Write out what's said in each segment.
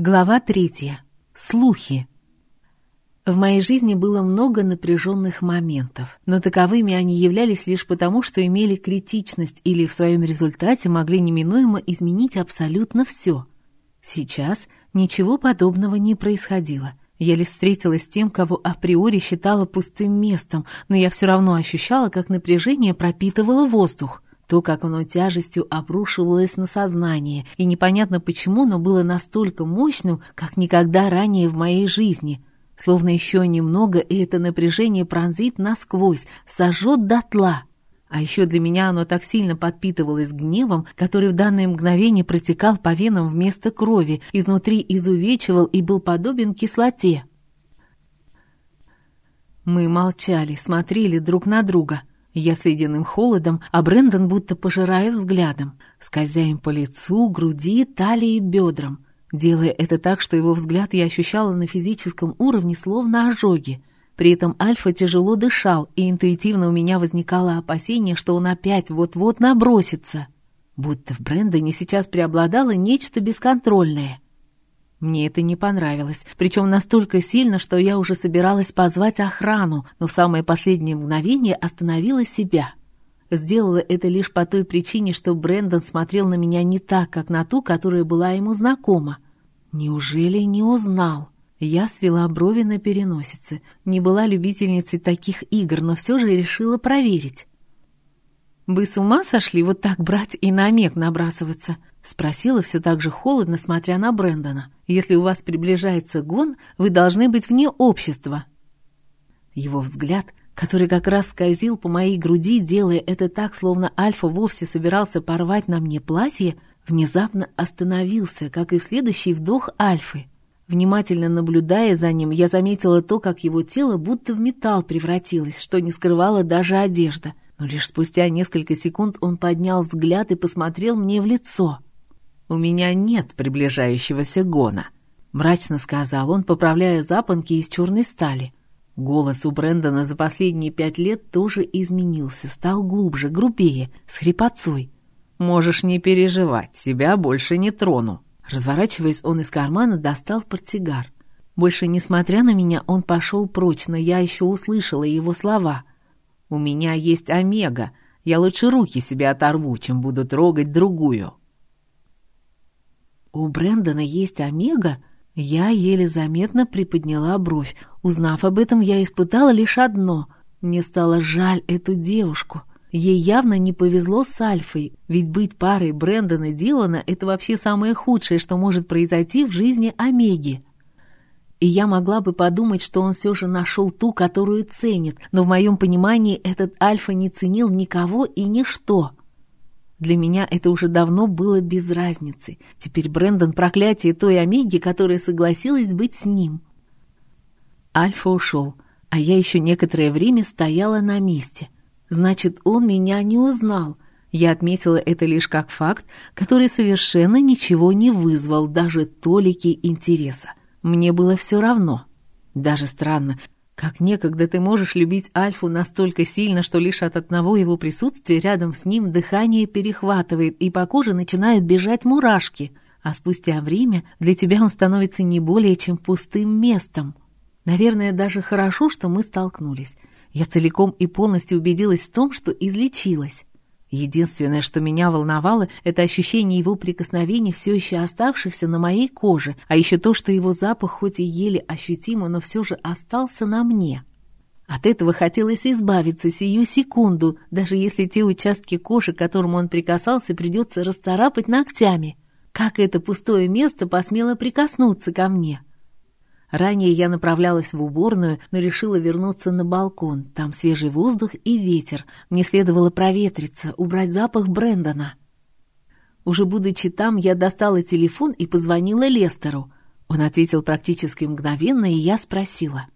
Глава третья. Слухи. В моей жизни было много напряженных моментов, но таковыми они являлись лишь потому, что имели критичность или в своем результате могли неминуемо изменить абсолютно все. Сейчас ничего подобного не происходило. Я лишь встретилась с тем, кого априори считала пустым местом, но я все равно ощущала, как напряжение пропитывало воздух. То, как оно тяжестью обрушивалось на сознание, и непонятно почему, но было настолько мощным, как никогда ранее в моей жизни. Словно еще немного, и это напряжение пронзит насквозь, сожжет дотла. А еще для меня оно так сильно подпитывалось гневом, который в данное мгновение протекал по венам вместо крови, изнутри изувечивал и был подобен кислоте. Мы молчали, смотрели друг на друга — я с ледяным холодом, а Брэндон будто пожирая взглядом, скользя им по лицу, груди, талии бедрам, делая это так, что его взгляд я ощущала на физическом уровне словно ожоги. При этом Альфа тяжело дышал, и интуитивно у меня возникало опасение, что он опять вот-вот набросится. Будто в Брэндоне сейчас преобладало нечто бесконтрольное — мне это не понравилось, причем настолько сильно, что я уже собиралась позвать охрану, но в самое последнее мгновение остановила себя. Сделала это лишь по той причине, что Брэндон смотрел на меня не так, как на ту, которая была ему знакома. Неужели не узнал? Я свела брови на переносице. Не была любительницей таких игр, но все же решила проверить. «Вы с ума сошли вот так брать и на омег набрасываться?» Спросила все так же холодно, смотря на Брэндона. «Если у вас приближается гон, вы должны быть вне общества». Его взгляд, который как раз скользил по моей груди, делая это так, словно Альфа вовсе собирался порвать на мне платье, внезапно остановился, как и в следующий вдох Альфы. Внимательно наблюдая за ним, я заметила то, как его тело будто в металл превратилось, что не скрывала даже одежда. Но лишь спустя несколько секунд он поднял взгляд и посмотрел мне в лицо. «У меня нет приближающегося гона», — мрачно сказал он, поправляя запонки из черной стали. Голос у Брэндона за последние пять лет тоже изменился, стал глубже, грубее, с хрипотцой. «Можешь не переживать, тебя больше не трону». Разворачиваясь, он из кармана достал портсигар. Больше несмотря на меня, он пошел прочь, но я еще услышала его слова. «У меня есть Омега. Я лучше руки себе оторву, чем буду трогать другую». «У Брэндона есть Омега?» Я еле заметно приподняла бровь. Узнав об этом, я испытала лишь одно. Мне стало жаль эту девушку. Ей явно не повезло с Альфой, ведь быть парой Брэндона Дилана — это вообще самое худшее, что может произойти в жизни Омеги. И я могла бы подумать, что он все же нашел ту, которую ценит, но в моем понимании этот Альфа не ценил никого и ничто. Для меня это уже давно было без разницы. Теперь Брэндон проклятие той Омеги, которая согласилась быть с ним. Альфа ушел, а я еще некоторое время стояла на месте. Значит, он меня не узнал. Я отметила это лишь как факт, который совершенно ничего не вызвал, даже толики интереса. Мне было все равно. Даже странно, как некогда ты можешь любить Альфу настолько сильно, что лишь от одного его присутствия рядом с ним дыхание перехватывает, и по коже начинают бежать мурашки, а спустя время для тебя он становится не более чем пустым местом. Наверное, даже хорошо, что мы столкнулись. Я целиком и полностью убедилась в том, что излечилась. Единственное, что меня волновало, это ощущение его прикосновений, все еще оставшихся на моей коже, а еще то, что его запах хоть и еле ощутимо, но все же остался на мне. От этого хотелось избавиться сию секунду, даже если те участки кожи, к которым он прикасался, придется расторапать ногтями. Как это пустое место посмело прикоснуться ко мне? Ранее я направлялась в уборную, но решила вернуться на балкон. Там свежий воздух и ветер. Мне следовало проветриться, убрать запах Брэндона. Уже будучи там, я достала телефон и позвонила Лестеру. Он ответил практически мгновенно, и я спросила.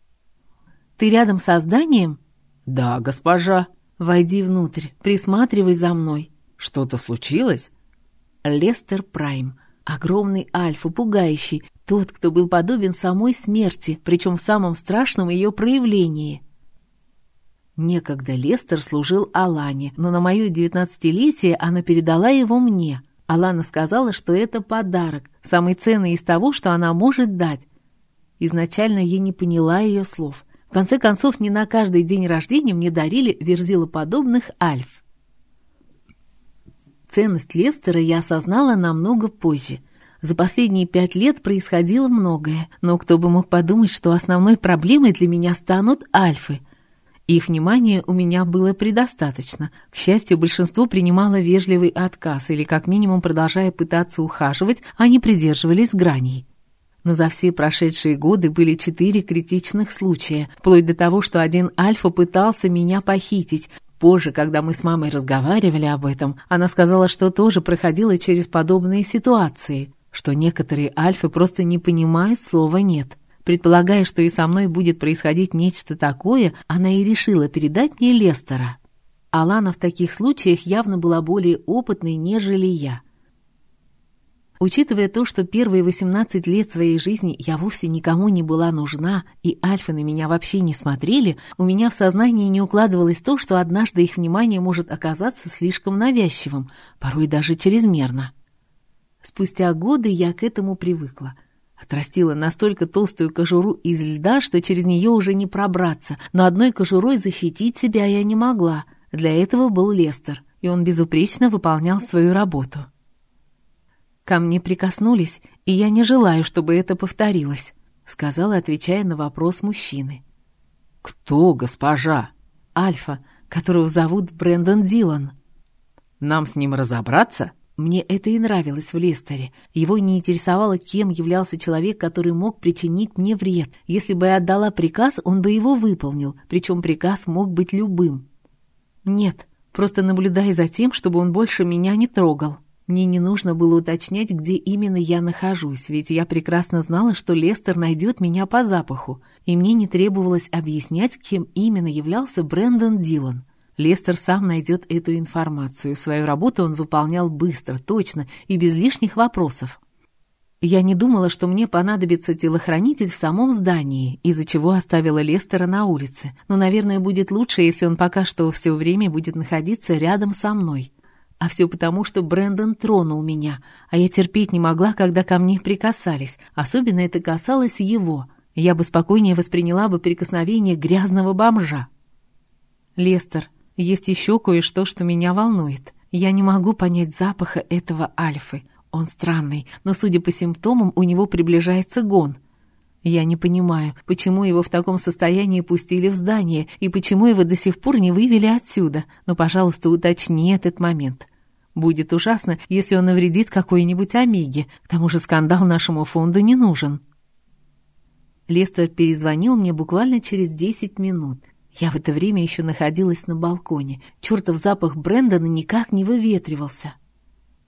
«Ты рядом со зданием?» «Да, госпожа». «Войди внутрь, присматривай за мной». «Что-то случилось?» Лестер Прайм. Огромный альфа, пугающий, тот, кто был подобен самой смерти, причем в самом страшном ее проявлении. Некогда Лестер служил Алане, но на мое девятнадцатилетие она передала его мне. Алана сказала, что это подарок, самый ценный из того, что она может дать. Изначально я не поняла ее слов. В конце концов, не на каждый день рождения мне дарили верзилоподобных альф. Ценность Лестера я осознала намного позже. За последние пять лет происходило многое, но кто бы мог подумать, что основной проблемой для меня станут альфы — их внимания у меня было предостаточно. К счастью, большинство принимало вежливый отказ или как минимум продолжая пытаться ухаживать, они придерживались граней. Но за все прошедшие годы были четыре критичных случая, вплоть до того, что один Альфа пытался меня похитить. Позже, когда мы с мамой разговаривали об этом, она сказала, что тоже проходила через подобные ситуации, что некоторые Альфы просто не понимают слова «нет». Предполагая, что и со мной будет происходить нечто такое, она и решила передать мне Лестера. Алана в таких случаях явно была более опытной, нежели я. Учитывая то, что первые 18 лет своей жизни я вовсе никому не была нужна, и альфы на меня вообще не смотрели, у меня в сознании не укладывалось то, что однажды их внимание может оказаться слишком навязчивым, порой даже чрезмерно. Спустя годы я к этому привыкла — Отрастила настолько толстую кожуру из льда, что через нее уже не пробраться, но одной кожурой защитить себя я не могла. Для этого был Лестер, и он безупречно выполнял свою работу. «Ко мне прикоснулись, и я не желаю, чтобы это повторилось», сказала, отвечая на вопрос мужчины. «Кто, госпожа?» «Альфа, которого зовут Брэндон Дилан». «Нам с ним разобраться?» Мне это и нравилось в Лестере. Его не интересовало, кем являлся человек, который мог причинить мне вред. Если бы я отдала приказ, он бы его выполнил, причем приказ мог быть любым. Нет, просто наблюдай за тем, чтобы он больше меня не трогал. Мне не нужно было уточнять, где именно я нахожусь, ведь я прекрасно знала, что Лестер найдет меня по запаху, и мне не требовалось объяснять, кем именно являлся Брэндон Дилан. Лестер сам найдет эту информацию. Свою работу он выполнял быстро, точно и без лишних вопросов. Я не думала, что мне понадобится телохранитель в самом здании, из-за чего оставила Лестера на улице. Но, наверное, будет лучше, если он пока что все время будет находиться рядом со мной. А все потому, что Брэндон тронул меня, а я терпеть не могла, когда ко мне прикасались. Особенно это касалось его. Я бы спокойнее восприняла бы прикосновение грязного бомжа. «Лестер, есть еще кое-что, что меня волнует. Я не могу понять запаха этого альфы. Он странный, но, судя по симптомам, у него приближается гон. Я не понимаю, почему его в таком состоянии пустили в здание и почему его до сих пор не вывели отсюда. Но, пожалуйста, уточни этот момент. Будет ужасно, если он навредит какой-нибудь Омеге. К тому же скандал нашему фонду не нужен. Лестер перезвонил мне буквально через десять минут. Я в это время еще находилась на балконе. Чертов запах Брэндона никак не выветривался.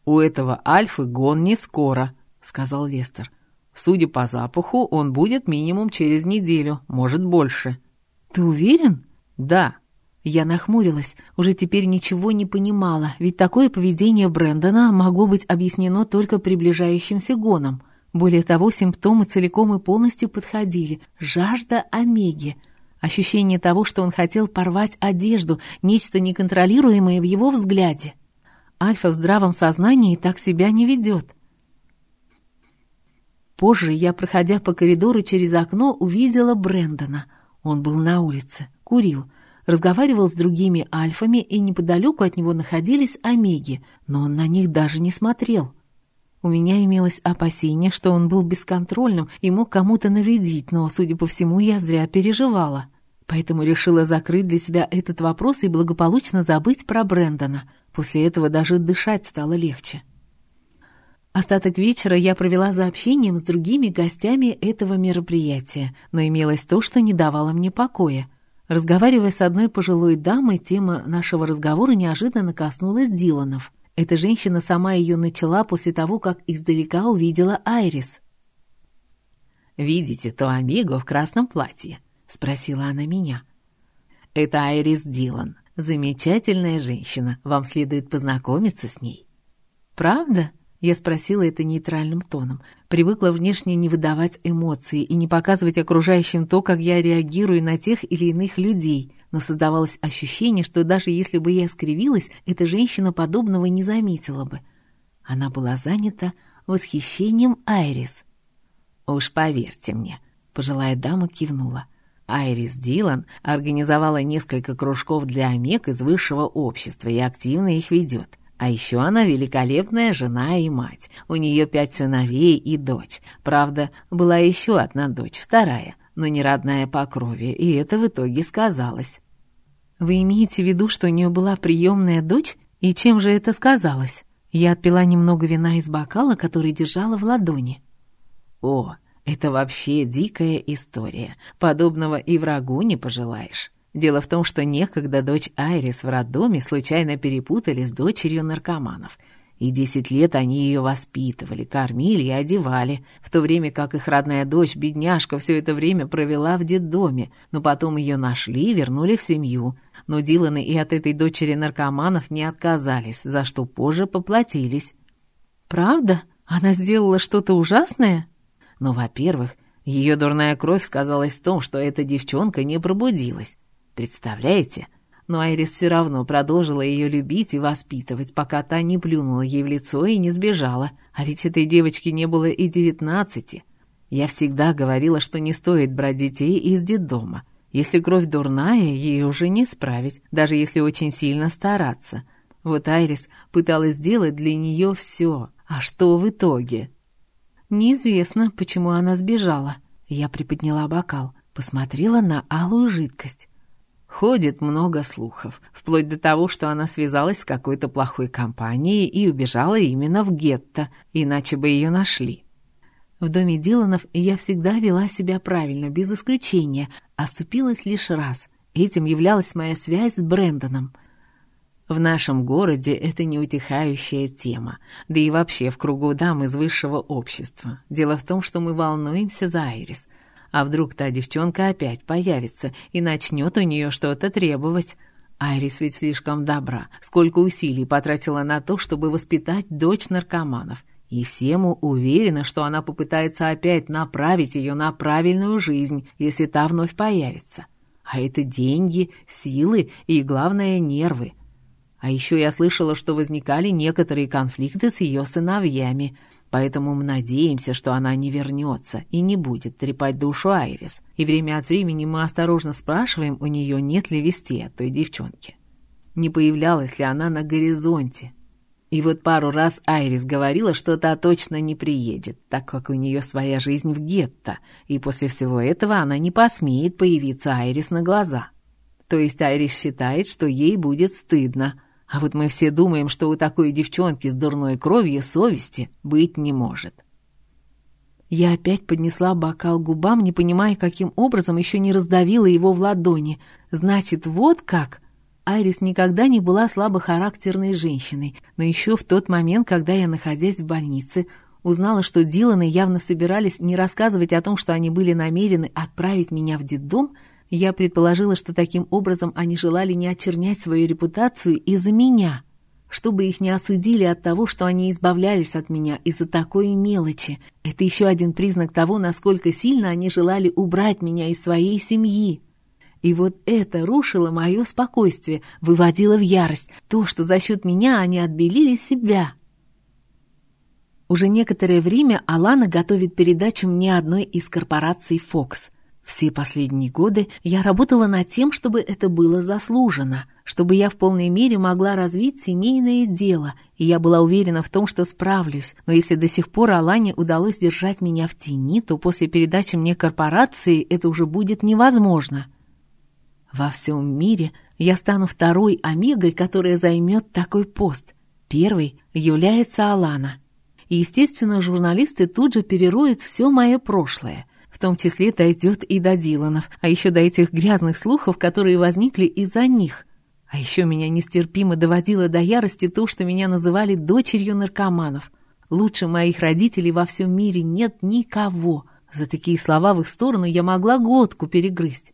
«У этого Альфы гон не скоро», — сказал Лестер. «Судя по запаху, он будет минимум через неделю, может, больше». «Ты уверен?» «Да». Я нахмурилась, уже теперь ничего не понимала, ведь такое поведение Брэндона могло быть объяснено только приближающимся гоном. Более того, симптомы целиком и полностью подходили. Жажда омеги — Ощущение того, что он хотел порвать одежду, нечто неконтролируемое в его взгляде. Альфа в здравом сознании так себя не ведет. Позже я, проходя по коридору через окно, увидела Брэндона. Он был на улице, курил, разговаривал с другими альфами, и неподалеку от него находились омеги, но он на них даже не смотрел. У меня имелось опасение, что он был бесконтрольным и мог кому-то навредить, но, судя по всему, я зря переживала. Поэтому решила закрыть для себя этот вопрос и благополучно забыть про Брэндона. После этого даже дышать стало легче. Остаток вечера я провела за общением с другими гостями этого мероприятия, но имелось то, что не давало мне покоя. Разговаривая с одной пожилой дамой, тема нашего разговора неожиданно коснулась Диланов. Эта женщина сама ее начала после того, как издалека увидела Айрис. «Видите то Амиго в красном платье? — спросила она меня. «Это Айрис Дилан. Замечательная женщина. Вам следует познакомиться с ней». «Правда?» Я спросила это нейтральным тоном. Привыкла внешне не выдавать эмоции и не показывать окружающим то, как я реагирую на тех или иных людей. Но создавалось ощущение, что даже если бы я скривилась, эта женщина подобного не заметила бы. Она была занята восхищением Айрис. «Уж поверьте мне», — пожилая дама кивнула. Айрис Дилан организовала несколько кружков для омег из высшего общества и активно их ведет. А еще она великолепная жена и мать. У нее пять сыновей и дочь. Правда, была еще одна дочь, вторая, но не родная по крови, и это в итоге сказалось. «Вы имеете в виду, что у нее была приемная дочь? И чем же это сказалось?» Я отпила немного вина из бокала, который держала в ладони. «О, это вообще дикая история. Подобного и врагу не пожелаешь. Дело в том, что некогда дочь Айрис в роддоме случайно перепутали с дочерью наркоманов. И десять лет они ее воспитывали, кормили и одевали, в то время как их родная дочь, бедняжка, все это время провела в детдоме, но потом ее нашли и вернули в семью. Но Диланы и от этой дочери наркоманов не отказались, за что позже поплатились. «Правда? Она сделала что-то ужасное?» «Ну, во-первых, ее дурная кровь сказалась в том, что эта девчонка не пробудилась. Представляете? Но Айрис все равно продолжила ее любить и воспитывать, пока та не плюнула ей в лицо и не сбежала. А ведь этой девочке не было и девятнадцати. Я всегда говорила, что не стоит брать детей из детдома. Если кровь дурная, ей уже не справить, даже если очень сильно стараться. Вот Айрис пыталась сделать для нее все. А что в итоге? Неизвестно, почему она сбежала. Я приподняла бокал, посмотрела на алую жидкость. Ходит много слухов, вплоть до того, что она связалась с какой-то плохой компанией и убежала именно в гетто, иначе бы ее нашли. В доме Диланов я всегда вела себя правильно, без исключения, оступилась лишь раз. Этим являлась моя связь с Брэндоном. В нашем городе это неутихающая тема, да и вообще в кругу дам из высшего общества. Дело в том, что мы волнуемся за Айрис — а вдруг та девчонка опять появится и начнет у нее что-то требовать? Айрис ведь слишком добра. Сколько усилий потратила на то, чтобы воспитать дочь наркоманов. И всему уверена, что она попытается опять направить ее на правильную жизнь, если та вновь появится. А это деньги, силы и, главное, нервы. А еще я слышала, что возникали некоторые конфликты с ее сыновьями – Поэтому мы надеемся, что она не вернется и не будет трепать душу Айрис. И время от времени мы осторожно спрашиваем у нее, нет ли вести от той девчонки. Не появлялась ли она на горизонте. И вот пару раз Айрис говорила, что та точно не приедет, так как у нее своя жизнь в гетто, и после всего этого она не посмеет появиться Айрис на глаза. То есть Айрис считает, что ей будет стыдно, а вот мы все думаем, что у такой девчонки с дурной кровью совести быть не может. Я опять поднесла бокал губам, не понимая, каким образом еще не раздавила его в ладони. Значит, вот как? Айрис никогда не была слабохарактерной женщиной, но еще в тот момент, когда я, находясь в больнице, узнала, что Диланы явно собирались не рассказывать о том, что они были намерены отправить меня в детдом, я предположила, что таким образом они желали не очернять свою репутацию из-за меня, чтобы их не осудили от того, что они избавлялись от меня из-за такой мелочи. Это еще один признак того, насколько сильно они желали убрать меня из своей семьи. И вот это рушило мое спокойствие, выводило в ярость то, что за счет меня они отбелили себя. Уже некоторое время Алана готовит передачу мне одной из корпораций «Фокс». Все последние годы я работала над тем, чтобы это было заслужено, чтобы я в полной мере могла развить семейное дело, и я была уверена в том, что справлюсь. Но если до сих пор Алане удалось держать меня в тени, то после передачи мне корпорации это уже будет невозможно. Во всем мире я стану второй Омегой, которая займет такой пост. Первый является Алана. И, естественно, журналисты тут же перероют все мое прошлое — в том числе дойдет и до Диланов, а еще до этих грязных слухов, которые возникли из-за них. А еще меня нестерпимо доводило до ярости то, что меня называли дочерью наркоманов. Лучше моих родителей во всем мире нет никого. За такие слова в их сторону я могла глотку перегрызть.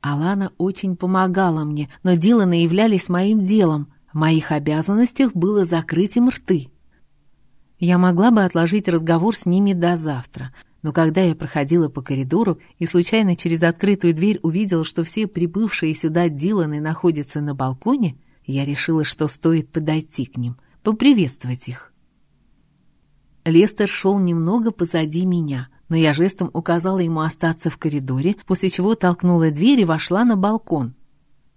Алана очень помогала мне, но Диланы являлись моим делом. В моих обязанностях было закрыть им рты. Я могла бы отложить разговор с ними до завтра — но когда я проходила по коридору и случайно через открытую дверь увидела, что все прибывшие сюда Диланы находятся на балконе, я решила, что стоит подойти к ним, поприветствовать их. Лестер шел немного позади меня, но я жестом указала ему остаться в коридоре, после чего толкнула дверь и вошла на балкон.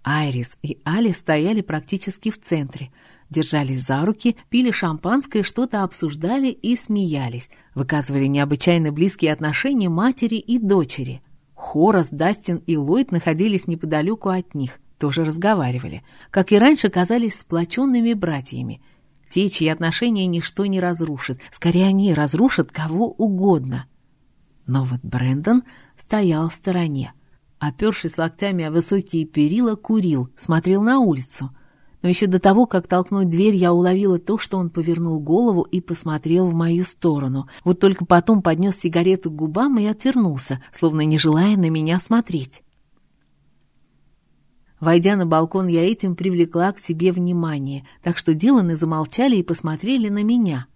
Айрис и Али стояли практически в центре, держались за руки, пили шампанское, что-то обсуждали и смеялись, выказывали необычайно близкие отношения матери и дочери. Хорас, Дастин и Ллойд находились неподалеку от них, тоже разговаривали. Как и раньше, казались сплоченными братьями. Те, чьи отношения ничто не разрушит, скорее они разрушат кого угодно. Но вот Брэндон стоял в стороне. Опершись локтями о высокие перила, курил, смотрел на улицу. Но еще до того, как толкнуть дверь, я уловила то, что он повернул голову и посмотрел в мою сторону. Вот только потом поднес сигарету к губам и отвернулся, словно не желая на меня смотреть. Войдя на балкон, я этим привлекла к себе внимание, так что Диланы замолчали и посмотрели на меня.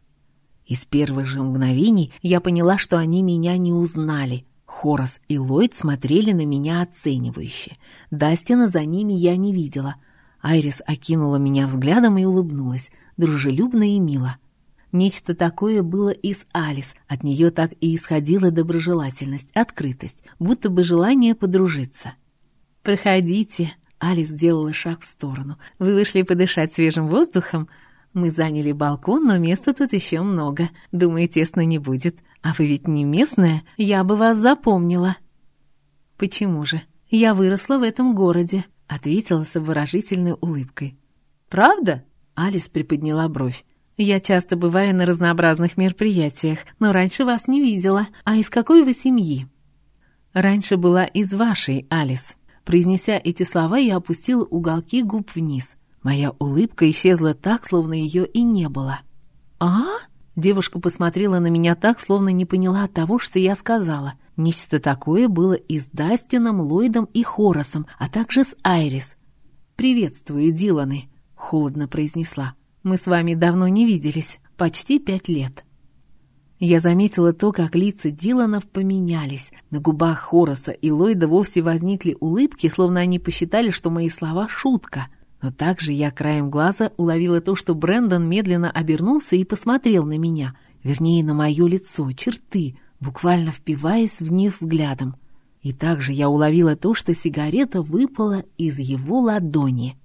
Из первых же мгновений я поняла, что они меня не узнали. Хорас и Ллойд смотрели на меня оценивающе. Дастина за ними я не видела — Айрис окинула меня взглядом и улыбнулась, дружелюбно и мило. Нечто такое было и с Алис, от нее так и исходила доброжелательность, открытость, будто бы желание подружиться. «Проходите», — Алис сделала шаг в сторону. «Вы вышли подышать свежим воздухом?» Мы заняли балкон, но места тут еще много. Думаю, тесно не будет. А вы ведь не местная? Я бы вас запомнила. Почему же? Я выросла в этом городе ответила с обворожительной улыбкой. «Правда?» — Алис приподняла бровь. «Я часто бываю на разнообразных мероприятиях, но раньше вас не видела. А из какой вы семьи?» «Раньше была из вашей, Алис». Произнеся эти слова, я опустила уголки губ вниз. Моя улыбка исчезла так, словно ее и не было. «А?» Девушка посмотрела на меня так, словно не поняла того, что я сказала. Нечто такое было и с Дастином, Ллойдом и Хоросом, а также с Айрис. «Приветствую, Диланы», — холодно произнесла. «Мы с вами давно не виделись, почти пять лет». Я заметила то, как лица Диланов поменялись. На губах Хороса и Ллойда вовсе возникли улыбки, словно они посчитали, что мои слова — шутка — но также я краем глаза уловила то, что Брэндон медленно обернулся и посмотрел на меня, вернее, на мое лицо, черты, буквально впиваясь в них взглядом. И также я уловила то, что сигарета выпала из его ладони —